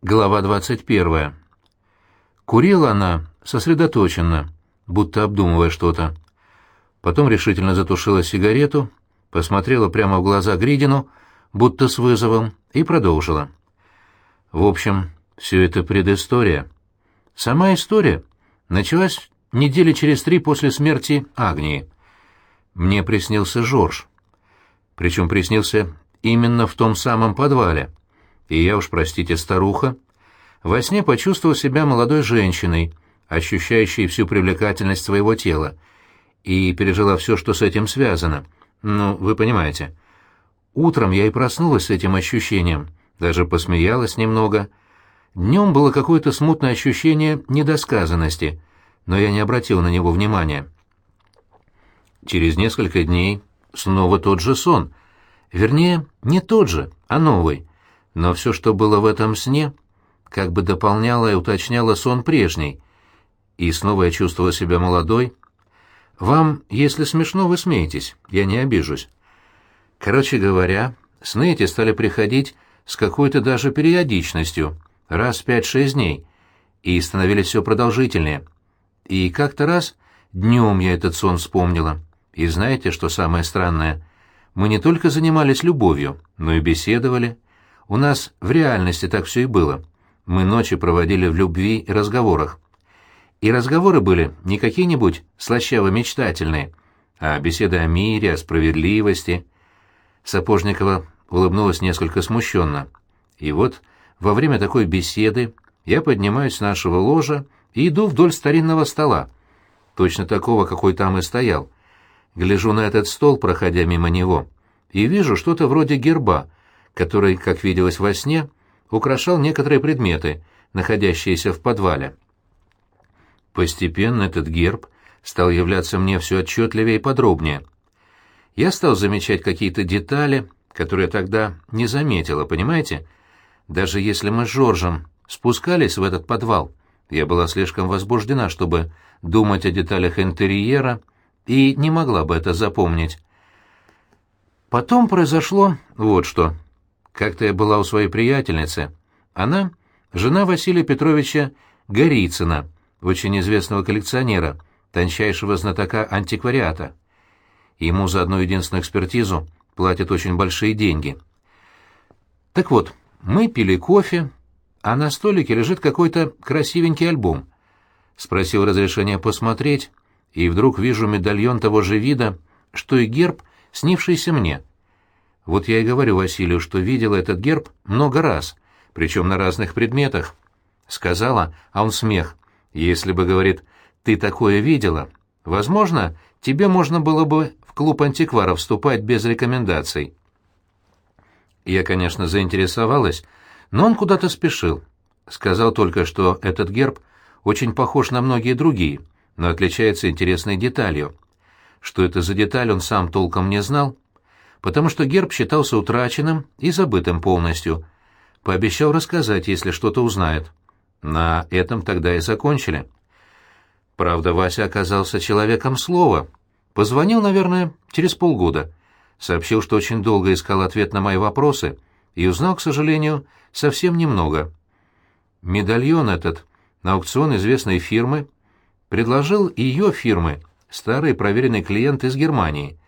Глава 21. Курила она сосредоточенно, будто обдумывая что-то. Потом решительно затушила сигарету, посмотрела прямо в глаза Гридину, будто с вызовом, и продолжила. В общем, все это предыстория. Сама история началась недели через три после смерти Агнии. Мне приснился Жорж. Причем приснился именно в том самом подвале — и я уж, простите, старуха, во сне почувствовал себя молодой женщиной, ощущающей всю привлекательность своего тела, и пережила все, что с этим связано. Ну, вы понимаете. Утром я и проснулась с этим ощущением, даже посмеялась немного. Днем было какое-то смутное ощущение недосказанности, но я не обратил на него внимания. Через несколько дней снова тот же сон. Вернее, не тот же, а новый но все, что было в этом сне, как бы дополняло и уточняло сон прежний. И снова я чувствовала себя молодой. Вам, если смешно, вы смеетесь, я не обижусь. Короче говоря, сны эти стали приходить с какой-то даже периодичностью, раз в пять-шесть дней, и становились все продолжительнее. И как-то раз днем я этот сон вспомнила. И знаете, что самое странное? Мы не только занимались любовью, но и беседовали. У нас в реальности так все и было. Мы ночи проводили в любви и разговорах. И разговоры были не какие-нибудь слащаво-мечтательные, а беседы о мире, о справедливости. Сапожникова улыбнулась несколько смущенно. И вот во время такой беседы я поднимаюсь с нашего ложа и иду вдоль старинного стола, точно такого, какой там и стоял. Гляжу на этот стол, проходя мимо него, и вижу что-то вроде герба, который, как виделось во сне, украшал некоторые предметы, находящиеся в подвале. Постепенно этот герб стал являться мне все отчетливее и подробнее. Я стал замечать какие-то детали, которые тогда не заметила, понимаете? Даже если мы с Жоржем спускались в этот подвал, я была слишком возбуждена, чтобы думать о деталях интерьера, и не могла бы это запомнить. Потом произошло вот что — как-то я была у своей приятельницы. Она — жена Василия Петровича Горицына, очень известного коллекционера, тончайшего знатока антиквариата. Ему за одну единственную экспертизу платят очень большие деньги. Так вот, мы пили кофе, а на столике лежит какой-то красивенький альбом. Спросил разрешения посмотреть, и вдруг вижу медальон того же вида, что и герб, снившийся мне — вот я и говорю Василию, что видела этот герб много раз, причем на разных предметах. Сказала, а он смех. Если бы, говорит, ты такое видела, возможно, тебе можно было бы в клуб антикваров вступать без рекомендаций. Я, конечно, заинтересовалась, но он куда-то спешил. Сказал только, что этот герб очень похож на многие другие, но отличается интересной деталью. Что это за деталь, он сам толком не знал, потому что герб считался утраченным и забытым полностью. Пообещал рассказать, если что-то узнает. На этом тогда и закончили. Правда, Вася оказался человеком слова. Позвонил, наверное, через полгода. Сообщил, что очень долго искал ответ на мои вопросы и узнал, к сожалению, совсем немного. Медальон этот на аукцион известной фирмы предложил ее фирмы, старый проверенный клиент из Германии.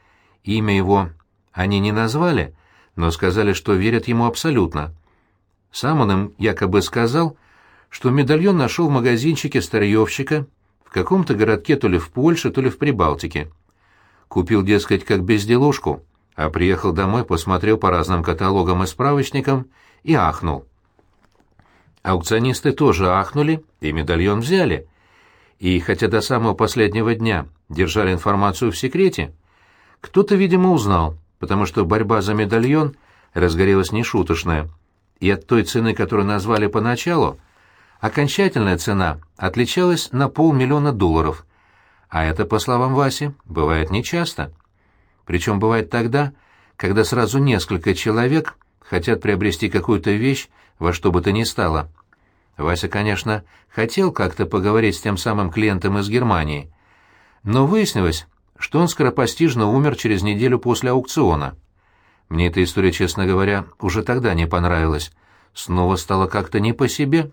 Имя его они не назвали, но сказали, что верят ему абсолютно. Сам он им якобы сказал, что медальон нашел в магазинчике старьевщика в каком-то городке то ли в Польше, то ли в Прибалтике. Купил, дескать, как безделушку, а приехал домой, посмотрел по разным каталогам и справочникам и ахнул. Аукционисты тоже ахнули и медальон взяли. И хотя до самого последнего дня держали информацию в секрете, кто-то, видимо, узнал, потому что борьба за медальон разгорелась нешуточная, и от той цены, которую назвали поначалу, окончательная цена отличалась на полмиллиона долларов, а это, по словам Васи, бывает нечасто. Причем бывает тогда, когда сразу несколько человек хотят приобрести какую-то вещь во что бы то ни стало. Вася, конечно, хотел как-то поговорить с тем самым клиентом из Германии, но выяснилось, что он скоропостижно умер через неделю после аукциона. Мне эта история, честно говоря, уже тогда не понравилась. снова стало как-то не по себе.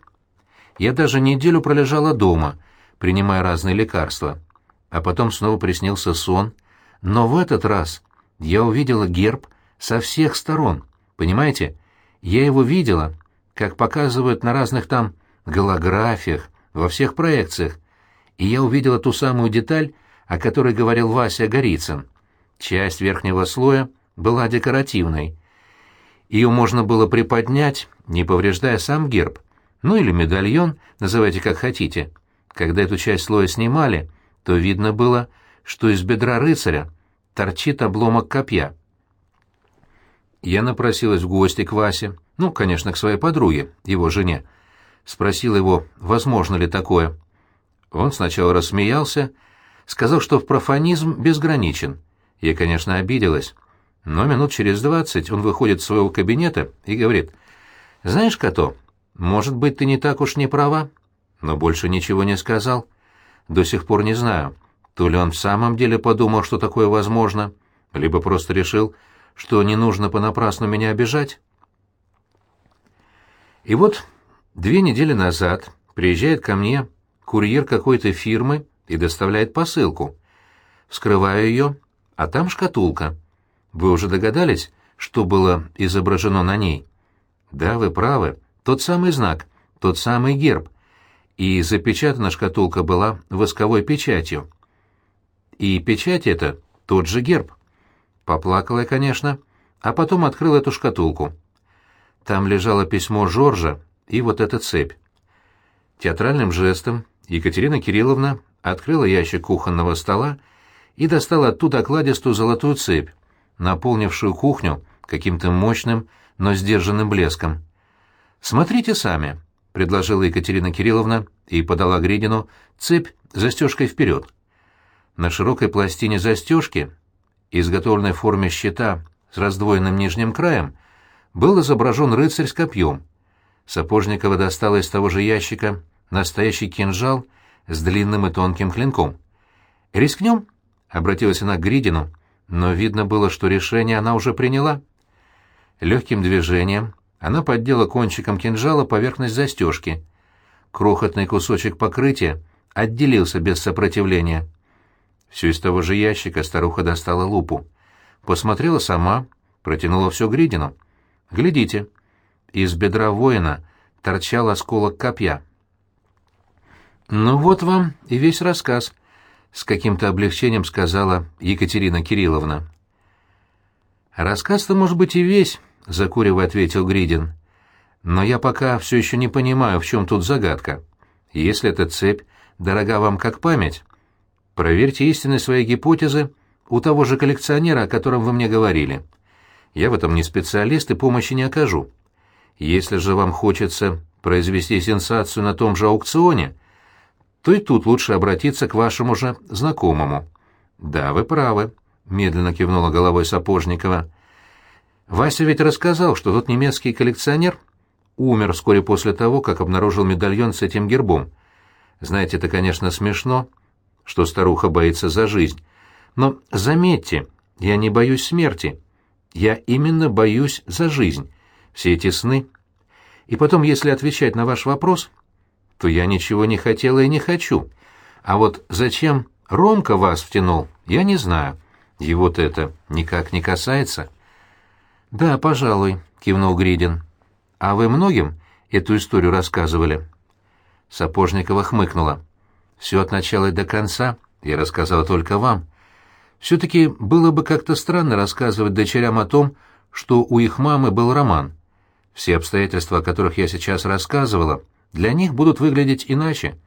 Я даже неделю пролежала дома, принимая разные лекарства. А потом снова приснился сон. Но в этот раз я увидела герб со всех сторон. Понимаете? Я его видела, как показывают на разных там голографиях, во всех проекциях. И я увидела ту самую деталь, о которой говорил Вася Горицын. Часть верхнего слоя была декоративной. Ее можно было приподнять, не повреждая сам герб. Ну или медальон, называйте как хотите. Когда эту часть слоя снимали, то видно было, что из бедра рыцаря торчит обломок копья. Я напросилась в гости к Васе, ну, конечно, к своей подруге, его жене. Спросил его, возможно ли такое. Он сначала рассмеялся, сказал, что профанизм безграничен. Я, конечно, обиделась. Но минут через двадцать он выходит из своего кабинета и говорит, «Знаешь, Като, может быть, ты не так уж не права?» Но больше ничего не сказал. До сих пор не знаю, то ли он в самом деле подумал, что такое возможно, либо просто решил, что не нужно понапрасну меня обижать. И вот две недели назад приезжает ко мне курьер какой-то фирмы и доставляет посылку. Вскрываю ее, а там шкатулка. Вы уже догадались, что было изображено на ней? Да, вы правы, тот самый знак, тот самый герб. И запечатана шкатулка была восковой печатью. И печать эта тот же герб. Поплакала я, конечно, а потом открыл эту шкатулку. Там лежало письмо Жоржа и вот эта цепь. Театральным жестом Екатерина Кирилловна открыла ящик кухонного стола и достала оттуда окладистую золотую цепь, наполнившую кухню каким-то мощным, но сдержанным блеском. «Смотрите сами», — предложила Екатерина Кирилловна и подала Гридину цепь застежкой вперед. На широкой пластине застежки, изготовленной в форме щита с раздвоенным нижним краем, был изображен рыцарь с копьем. Сапожникова достала из того же ящика настоящий кинжал с длинным и тонким клинком. «Рискнем?» — обратилась она к Гридину, но видно было, что решение она уже приняла. Легким движением она поддела кончиком кинжала поверхность застежки. Крохотный кусочек покрытия отделился без сопротивления. Все из того же ящика старуха достала лупу. Посмотрела сама, протянула все Гридину. «Глядите». Из бедра воина торчал осколок копья. «Ну вот вам и весь рассказ», — с каким-то облегчением сказала Екатерина Кирилловна. «Рассказ-то, может быть, и весь», — закуривая ответил Гридин. «Но я пока все еще не понимаю, в чем тут загадка. Если эта цепь дорога вам как память, проверьте истинность своей гипотезы у того же коллекционера, о котором вы мне говорили. Я в этом не специалист и помощи не окажу. Если же вам хочется произвести сенсацию на том же аукционе, то и тут лучше обратиться к вашему же знакомому. Да, вы правы, медленно кивнула головой Сапожникова. Вася ведь рассказал, что тот немецкий коллекционер умер вскоре после того, как обнаружил медальон с этим гербом. Знаете, это, конечно, смешно, что старуха боится за жизнь. Но заметьте, я не боюсь смерти. Я именно боюсь за жизнь. Все эти сны. И потом, если отвечать на ваш вопрос, то я ничего не хотела и не хочу. А вот зачем Ромка вас втянул, я не знаю. Его-то это никак не касается. Да, пожалуй, кивнул Гридин. А вы многим эту историю рассказывали? Сапожникова хмыкнула. Все от начала и до конца я рассказала только вам. Все-таки было бы как-то странно рассказывать дочерям о том, что у их мамы был роман. Все обстоятельства, о которых я сейчас рассказывала, для них будут выглядеть иначе.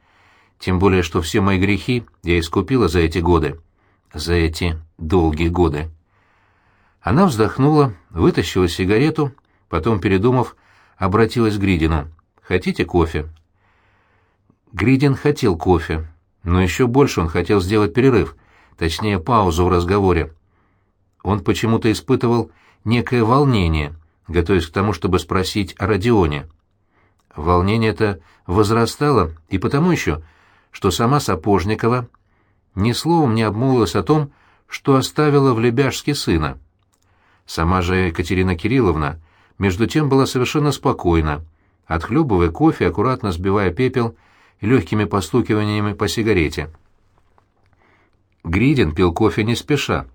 Тем более, что все мои грехи я искупила за эти годы. За эти долгие годы. Она вздохнула, вытащила сигарету, потом, передумав, обратилась к Гридину. «Хотите кофе?» Гридин хотел кофе, но еще больше он хотел сделать перерыв, точнее, паузу в разговоре. Он почему-то испытывал некое волнение, готовясь к тому, чтобы спросить о Родионе. Волнение это возрастало и потому еще, что сама Сапожникова ни словом не обмолвилась о том, что оставила в Лебяжске сына. Сама же Екатерина Кирилловна между тем была совершенно спокойна, отхлебывая кофе, аккуратно сбивая пепел легкими постукиваниями по сигарете. Гридин пил кофе не спеша,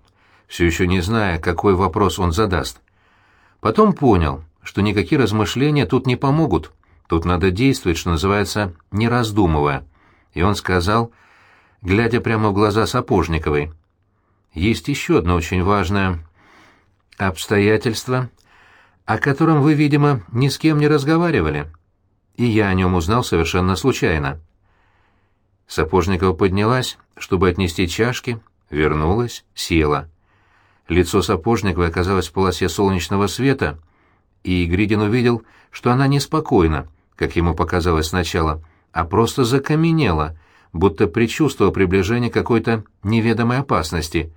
все еще не зная, какой вопрос он задаст. Потом понял, что никакие размышления тут не помогут, тут надо действовать, что называется, не раздумывая. И он сказал, глядя прямо в глаза Сапожниковой, «Есть еще одно очень важное обстоятельство, о котором вы, видимо, ни с кем не разговаривали, и я о нем узнал совершенно случайно». Сапожникова поднялась, чтобы отнести чашки, вернулась, села. Лицо Сапожниковой оказалось в полосе солнечного света, и Гридин увидел, что она неспокойна, как ему показалось сначала, а просто закаменела, будто предчувствовала приближение какой-то неведомой опасности,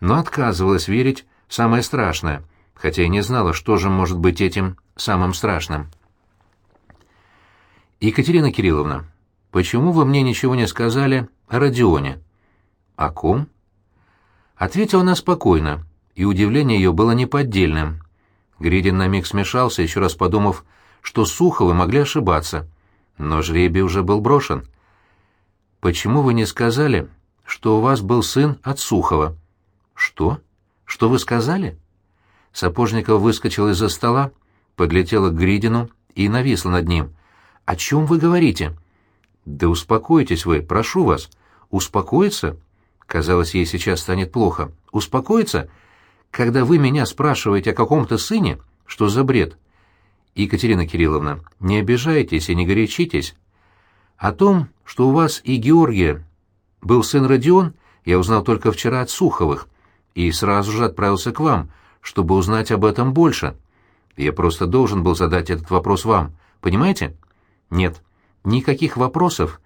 но отказывалась верить в самое страшное, хотя и не знала, что же может быть этим самым страшным. «Екатерина Кирилловна, почему вы мне ничего не сказали о Родионе?» «О ком?» Ответила она спокойно, и удивление ее было неподдельным. Гридин на миг смешался, еще раз подумав, что Суховы могли ошибаться. Но жребий уже был брошен. «Почему вы не сказали, что у вас был сын от Сухова?» «Что? Что вы сказали?» Сапожников выскочил из-за стола, подлетела к Гридину и нависла над ним. «О чем вы говорите?» «Да успокойтесь вы, прошу вас. Успокоиться?» Казалось, ей сейчас станет плохо. «Успокоиться? Когда вы меня спрашиваете о каком-то сыне? Что за бред?» «Екатерина Кирилловна, не обижайтесь и не горячитесь. О том, что у вас и Георгия был сын Родион, я узнал только вчера от Суховых, и сразу же отправился к вам, чтобы узнать об этом больше. Я просто должен был задать этот вопрос вам, понимаете? Нет, никаких вопросов,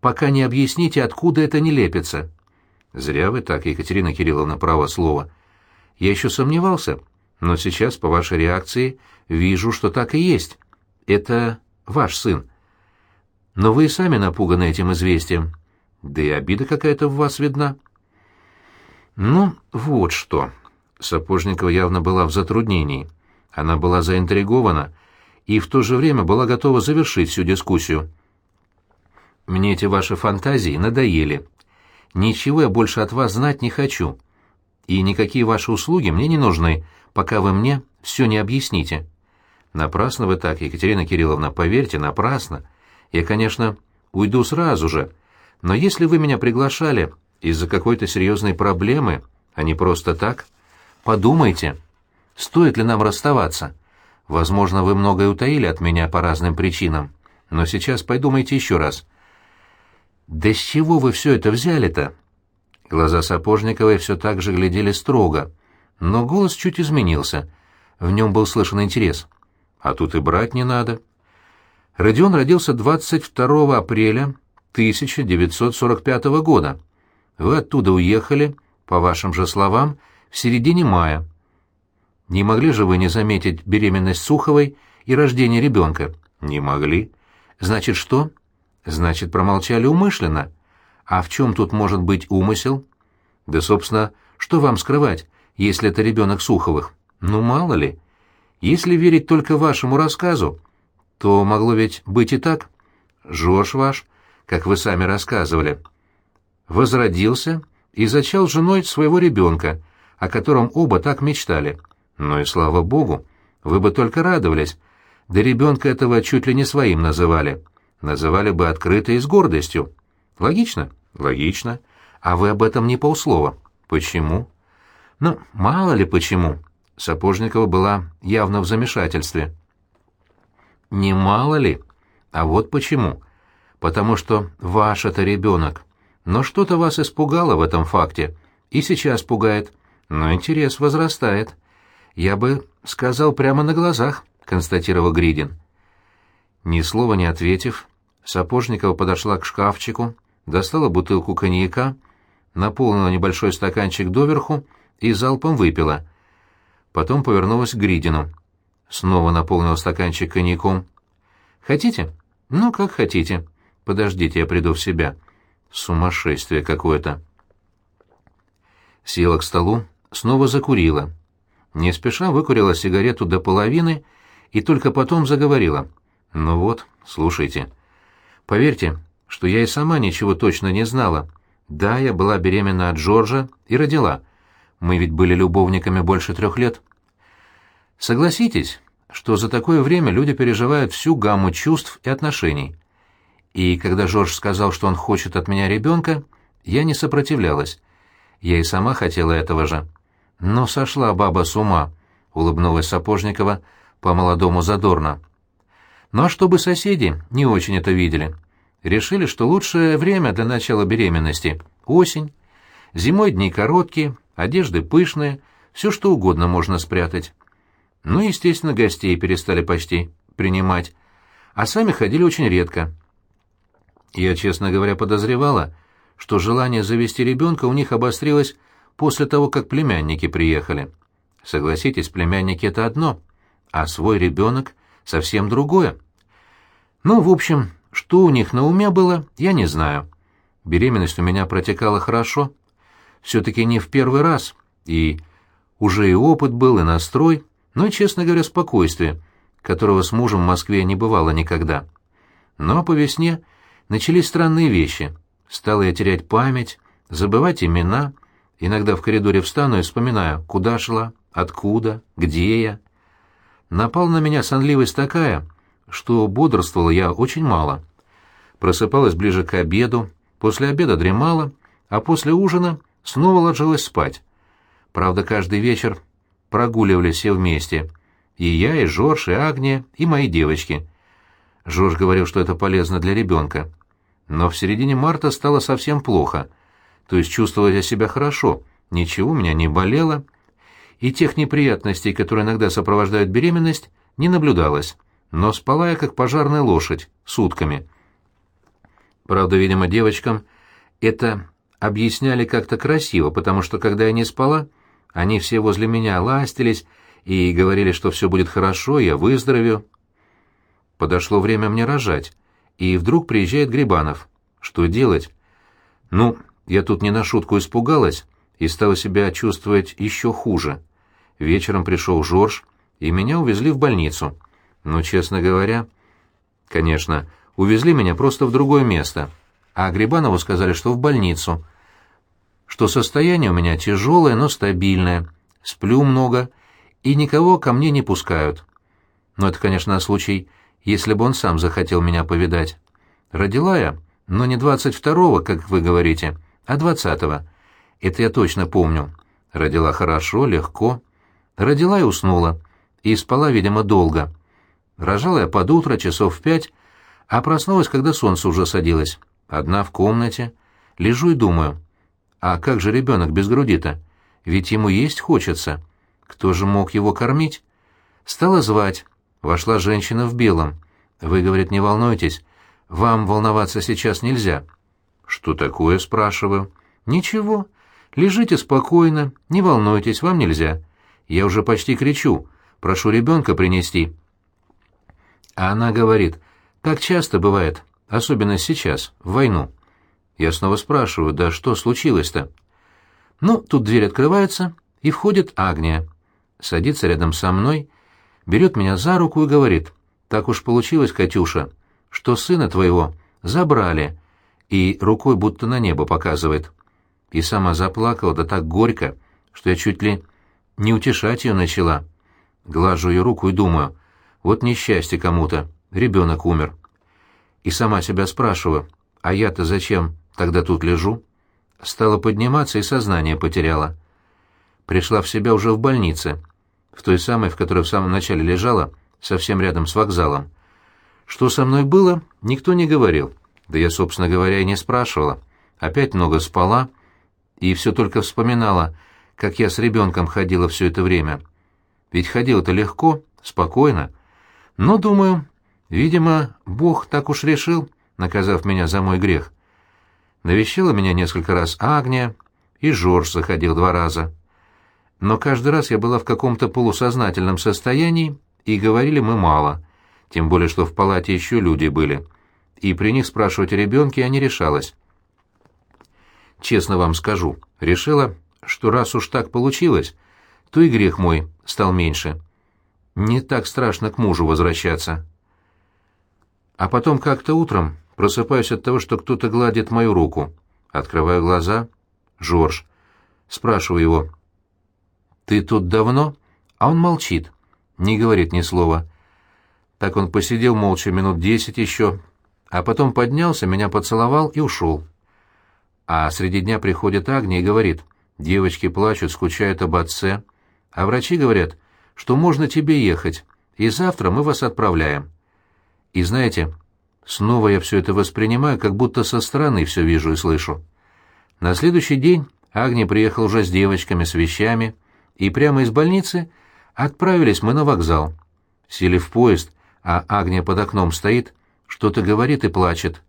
пока не объясните, откуда это не лепится. Зря вы так, Екатерина Кирилловна, право слово. Я еще сомневался, но сейчас, по вашей реакции, вижу, что так и есть. Это ваш сын. Но вы и сами напуганы этим известием. Да и обида какая-то в вас видна. Ну, вот что. Сапожникова явно была в затруднении. Она была заинтригована и в то же время была готова завершить всю дискуссию. «Мне эти ваши фантазии надоели. Ничего я больше от вас знать не хочу. И никакие ваши услуги мне не нужны, пока вы мне все не объясните». «Напрасно вы так, Екатерина Кирилловна, поверьте, напрасно. Я, конечно, уйду сразу же, но если вы меня приглашали из-за какой-то серьезной проблемы, а не просто так...» Подумайте, стоит ли нам расставаться? Возможно, вы многое утаили от меня по разным причинам, но сейчас подумайте еще раз. Да с чего вы все это взяли-то? Глаза Сапожниковой все так же глядели строго, но голос чуть изменился. В нем был слышен интерес. А тут и брать не надо. Родион родился 22 апреля 1945 года. Вы оттуда уехали, по вашим же словам, в середине мая. Не могли же вы не заметить беременность Суховой и рождение ребенка? Не могли. Значит, что? Значит, промолчали умышленно. А в чем тут может быть умысел? Да, собственно, что вам скрывать, если это ребенок Суховых? Ну, мало ли. Если верить только вашему рассказу, то могло ведь быть и так. Жорж ваш, как вы сами рассказывали, возродился и зачал женой своего ребенка — о котором оба так мечтали. Ну и слава богу, вы бы только радовались. Да ребенка этого чуть ли не своим называли. Называли бы открыто и с гордостью. Логично? Логично. А вы об этом не полслова. Почему? Ну, мало ли почему. Сапожникова была явно в замешательстве. Не мало ли, а вот почему. Потому что ваш это ребенок. Но что-то вас испугало в этом факте. И сейчас пугает. Но интерес возрастает. Я бы сказал прямо на глазах, констатировал Гридин. Ни слова не ответив, Сапожникова подошла к шкафчику, достала бутылку коньяка, наполнила небольшой стаканчик доверху и залпом выпила. Потом повернулась к Гридину. Снова наполнила стаканчик коньяком. «Хотите? Ну, как хотите. Подождите, я приду в себя. Сумасшествие какое-то». Села к столу, снова закурила. Не спеша выкурила сигарету до половины и только потом заговорила. «Ну вот, слушайте. Поверьте, что я и сама ничего точно не знала. Да, я была беременна от Джорджа и родила. Мы ведь были любовниками больше трех лет. Согласитесь, что за такое время люди переживают всю гамму чувств и отношений. И когда Джордж сказал, что он хочет от меня ребенка, я не сопротивлялась. Я и сама хотела этого же. Но сошла баба с ума, — улыбнулась Сапожникова по-молодому задорно. Ну а чтобы соседи не очень это видели. Решили, что лучшее время для начала беременности — осень. Зимой дни короткие, одежды пышные, все что угодно можно спрятать. Ну, естественно, гостей перестали почти принимать, а сами ходили очень редко. Я, честно говоря, подозревала, что желание завести ребенка у них обострилось после того, как племянники приехали. Согласитесь, племянники — это одно, а свой ребенок — совсем другое. Ну, в общем, что у них на уме было, я не знаю. Беременность у меня протекала хорошо. Все-таки не в первый раз, и уже и опыт был, и настрой, но честно говоря, спокойствие, которого с мужем в Москве не бывало никогда. Но по весне начались странные вещи. Стала я терять память, забывать имена, иногда в коридоре встану и вспоминаю, куда шла, откуда, где я. Напал на меня сонливость такая, что бодрствовала я очень мало. Просыпалась ближе к обеду, после обеда дремала, а после ужина снова ложилась спать. Правда, каждый вечер прогуливались все вместе. И я, и Жорж, и Агния, и мои девочки. Жорж говорил, что это полезно для ребенка. Но в середине марта стало совсем плохо. То есть чувствовала я себя хорошо, ничего у меня не болело, и тех неприятностей, которые иногда сопровождают беременность, не наблюдалось. Но спала я как пожарная лошадь, сутками. Правда, видимо, девочкам это объясняли как-то красиво, потому что, когда я не спала, они все возле меня ластились и говорили, что все будет хорошо, я выздоровею. Подошло время мне рожать, и вдруг приезжает Грибанов. Что делать? Ну, я тут не на шутку испугалась и стала себя чувствовать еще хуже. Вечером пришел Жорж, и меня увезли в больницу. Но, честно говоря, конечно, увезли меня просто в другое место. А Грибанову сказали, что в больницу, что состояние у меня тяжелое, но стабильное, сплю много и никого ко мне не пускают. Но это, конечно, случай, если бы он сам захотел меня повидать. Родила я, но не двадцать второго, как вы говорите, а двадцатого. Это я точно помню. Родила хорошо, легко. Родила и уснула. И спала, видимо, долго. Рожала я под утро, часов в пять, а проснулась, когда солнце уже садилось. Одна в комнате. Лежу и думаю, а как же ребенок без груди-то? Ведь ему есть хочется. Кто же мог его кормить? Стала звать. Вошла женщина в белом. Вы, говорит, не волнуйтесь. Вам волноваться сейчас нельзя. Что такое, спрашиваю. Ничего. Лежите спокойно, не волнуйтесь, вам нельзя. Я уже почти кричу. Прошу ребенка принести. А она говорит, так часто бывает, особенно сейчас, в войну. Я снова спрашиваю, да что случилось-то? Ну, тут дверь открывается, и входит Агния. Садится рядом со мной, берет меня за руку и говорит, так уж получилось, Катюша, что сына твоего забрали, и рукой будто на небо показывает. И сама заплакала, да так горько, что я чуть ли не утешать ее начала. Глажу ее руку и думаю, вот несчастье кому-то, ребенок умер. И сама себя спрашиваю, а я-то зачем Тогда тут лежу. Стала подниматься и сознание потеряла. Пришла в себя уже в больнице, в той самой, в которой в самом начале лежала, совсем рядом с вокзалом. Что со мной было, никто не говорил. Да я, собственно говоря, и не спрашивала. Опять много спала и все только вспоминала, как я с ребенком ходила все это время. Ведь ходила-то легко, спокойно. Но, думаю, видимо, Бог так уж решил, наказав меня за мой грех. Навещала меня несколько раз Агния, и Жорж заходил два раза. Но каждый раз я была в каком-то полусознательном состоянии, и говорили мы мало, тем более что в палате еще люди были, и при них спрашивать о ребенке я не решалась. Честно вам скажу, решила, что раз уж так получилось, то и грех мой стал меньше. не так страшно к мужу возвращаться. А потом как-то утром просыпаюсь от того, что кто-то гладит мою руку. Открываю глаза. Жорж. Спрашиваю его. «Ты тут давно?» А он молчит, не говорит ни слова. Так он посидел молча минут десять еще, а потом поднялся, меня поцеловал и ушел. А среди дня приходит Агния и говорит, девочки плачут, скучают об отце, а врачи говорят, что можно тебе ехать, и завтра мы вас отправляем. И знаете, снова я все это воспринимаю, как будто со стороны все вижу и слышу. На следующий день Агния приехал уже с девочками, с вещами, и прямо из больницы отправились мы на вокзал. Сели в поезд, а Агния под окном стоит, что-то говорит и плачет.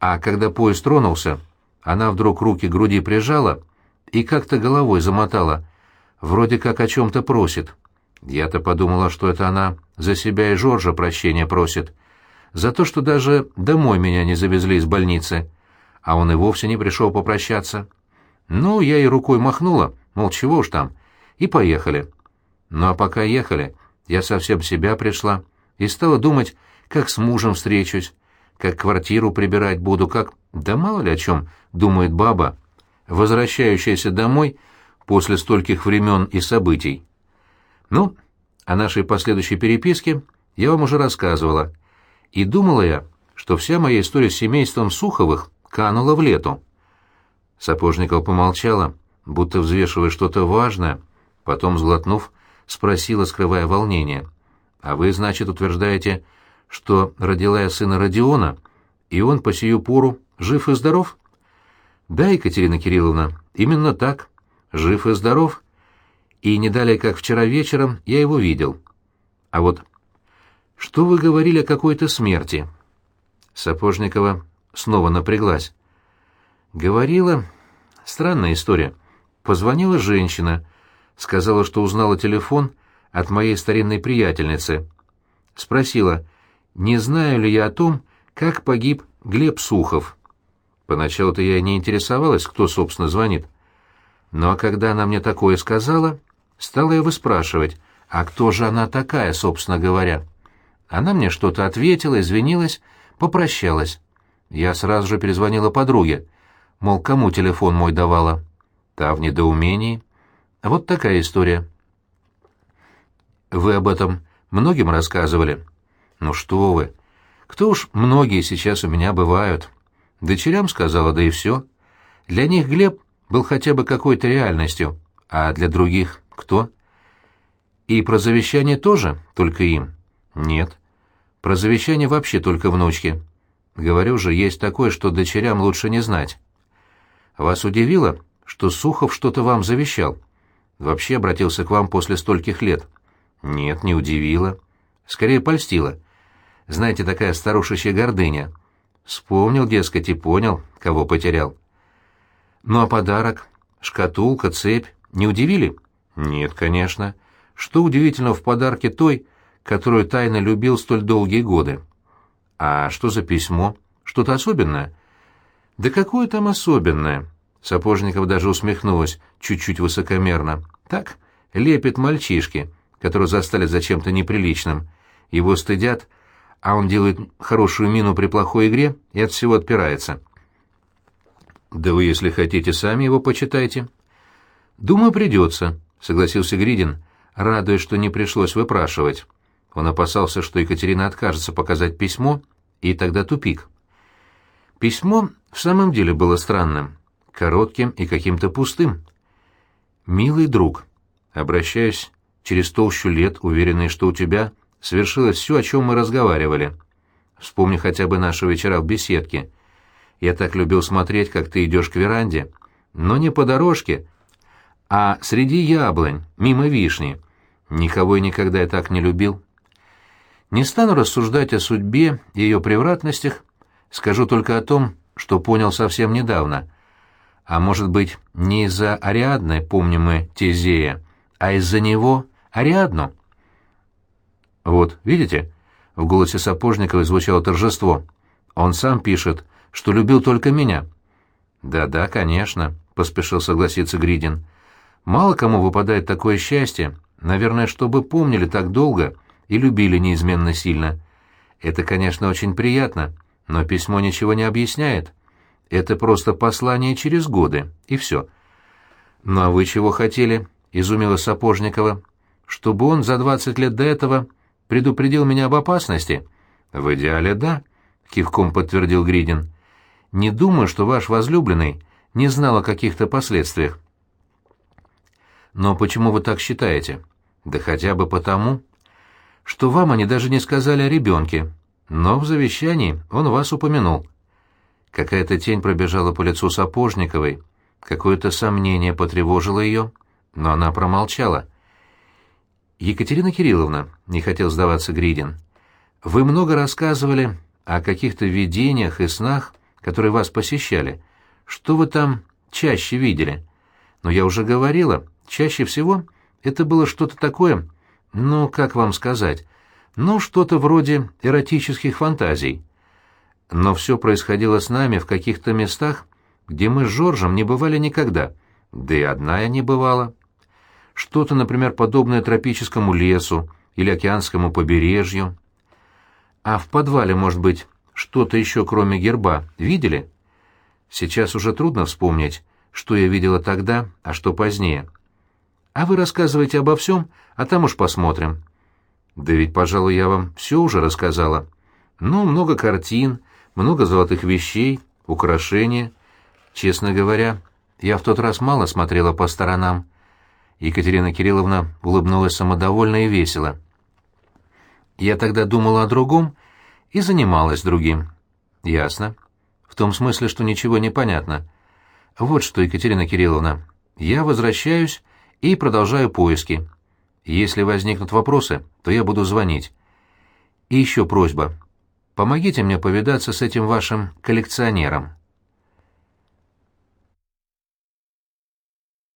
А когда поезд тронулся, она вдруг руки к груди прижала и как-то головой замотала, вроде как о чем-то просит. Я-то подумала, что это она за себя и Жоржа прощения просит. За то, что даже домой меня не завезли из больницы. А он и вовсе не пришел попрощаться. Ну, я ей рукой махнула, мол, чего уж там, и поехали. Ну, а пока ехали, я совсем себя пришла и стала думать, как с мужем встречусь, как квартиру прибирать буду, как... Да мало ли о чем думает баба, возвращающаяся домой после стольких времен и событий. Ну, о нашей последующей переписке я вам уже рассказывала. И думала я, что вся моя история с семейством Суховых канула в лету. Сапожников помолчала, будто взвешивая что-то важное, потом, сглотнув, спросила, скрывая волнение. «А вы, значит, утверждаете, что родила я сына Родиона, и он по сию пору жив и здоров?» «Да, Екатерина Кирилловна, именно так. Жив и здоров, и не далее, как вчера вечером, я его видел. А вот что вы говорили о какой-то смерти?» Сапожникова снова напряглась. «Говорила... Странная история. Позвонила женщина, сказала, что узнала телефон от моей старинной приятельницы. Спросила, не знаю ли я о том, как погиб Глеб Сухов. Поначалу-то я не интересовалась, кто, собственно, звонит. А когда она мне такое сказала, Стала я выспрашивать, а кто же она такая, собственно говоря? Она мне что-то ответила, извинилась, попрощалась. Я сразу же перезвонила подруге, мол, кому телефон мой давала. Та в недоумении. Вот такая история. Вы об этом многим рассказывали? Ну что вы. Кто уж многие сейчас у меня бывают. Дочерям сказала, да и все. Для них Глеб был хотя бы какой-то реальностью, а для других кто? И про завещание тоже, только им? Нет. Про завещание вообще только внучке. Говорю же, есть такое, что дочерям лучше не знать. Вас удивило, что Сухов что-то вам завещал? Вообще обратился к вам после стольких лет? Нет, не удивило. Скорее польстило. Знаете, такая старушечья гордыня. Вспомнил, дескать, и понял, кого потерял. Ну а подарок? Шкатулка, цепь? Не удивили? Нет, конечно. Что удивительно в подарке той, которую тайно любил столь долгие годы? А что за письмо? Что-то особенное? Да какое там особенное? Сапожников даже усмехнулась, чуть-чуть высокомерно. Так, лепит мальчишки, которые застали за чем-то неприличным. Его стыдят, а он делает хорошую мину при плохой игре и от всего отпирается. Да вы, если хотите, сами его почитайте. Думаю, придется. — согласился Гридин, радуясь, что не пришлось выпрашивать. Он опасался, что Екатерина откажется показать письмо, и тогда тупик. Письмо в самом деле было странным, коротким и каким-то пустым. «Милый друг, обращаюсь через толщу лет, уверенный, что у тебя свершилось все, о чем мы разговаривали. Вспомни хотя бы наши вечера в беседке. Я так любил смотреть, как ты идешь к веранде, но не по дорожке, а среди яблонь, мимо вишни. Никого и никогда я так не любил. Не стану рассуждать о судьбе и ее превратностях, скажу только о том, что понял совсем недавно. А может быть, не из-за Ариадны помним мы Тезея, а из-за него Ариадну. Вот, видите, в голосе Сапожникова звучало торжество. Он сам пишет, что любил только меня. «Да-да, конечно», — поспешил согласиться Гридин. Мало кому выпадает такое счастье Наверное, чтобы помнили так долго и любили неизменно сильно. Это, конечно, очень приятно, но письмо ничего не объясняет. Это просто послание через годы, и все. «Ну а вы чего хотели?» — изумила Сапожникова. «Чтобы он за двадцать лет до этого предупредил меня об опасности?» «В идеале, да», — кивком подтвердил Гридин. «Не думаю, что ваш возлюбленный не знал о каких-то последствиях». «Но почему вы так считаете?» «Да хотя бы потому, что вам они даже не сказали о ребенке, но в завещании он вас упомянул». Какая-то тень пробежала по лицу Сапожниковой, какое-то сомнение потревожило ее, но она промолчала. «Екатерина Кирилловна», — не хотел сдаваться Гридин, — «вы много рассказывали о каких-то видениях и снах, которые вас посещали. Что вы там чаще видели? Но я уже говорила, чаще всего это было что-то такое, ну, как вам сказать, ну, что-то вроде эротических фантазий. Но все происходило с нами в каких-то местах, где мы с Жоржем не бывали никогда, да и одна я не бывала. Что-то, например, подобное тропическому лесу или океанскому побережью. А в подвале, может быть, что-то еще кроме герба видели? Сейчас уже трудно вспомнить, что я видела тогда, а что позднее. А вы рассказывайте обо всем, а там уж посмотрим. Да ведь, пожалуй, я вам все уже рассказала. Ну, много картин, много золотых вещей, украшения. Честно говоря, я в тот раз мало смотрела по сторонам. Екатерина Кирилловна улыбнулась самодовольно и весело. Я тогда думала о другом и занималась другим. Ясно. В том смысле, что ничего не понятно. Вот что, Екатерина Кирилловна, я возвращаюсь и продолжаю поиски. Если возникнут вопросы, то я буду звонить. И еще просьба. Помогите мне повидаться с этим вашим коллекционером.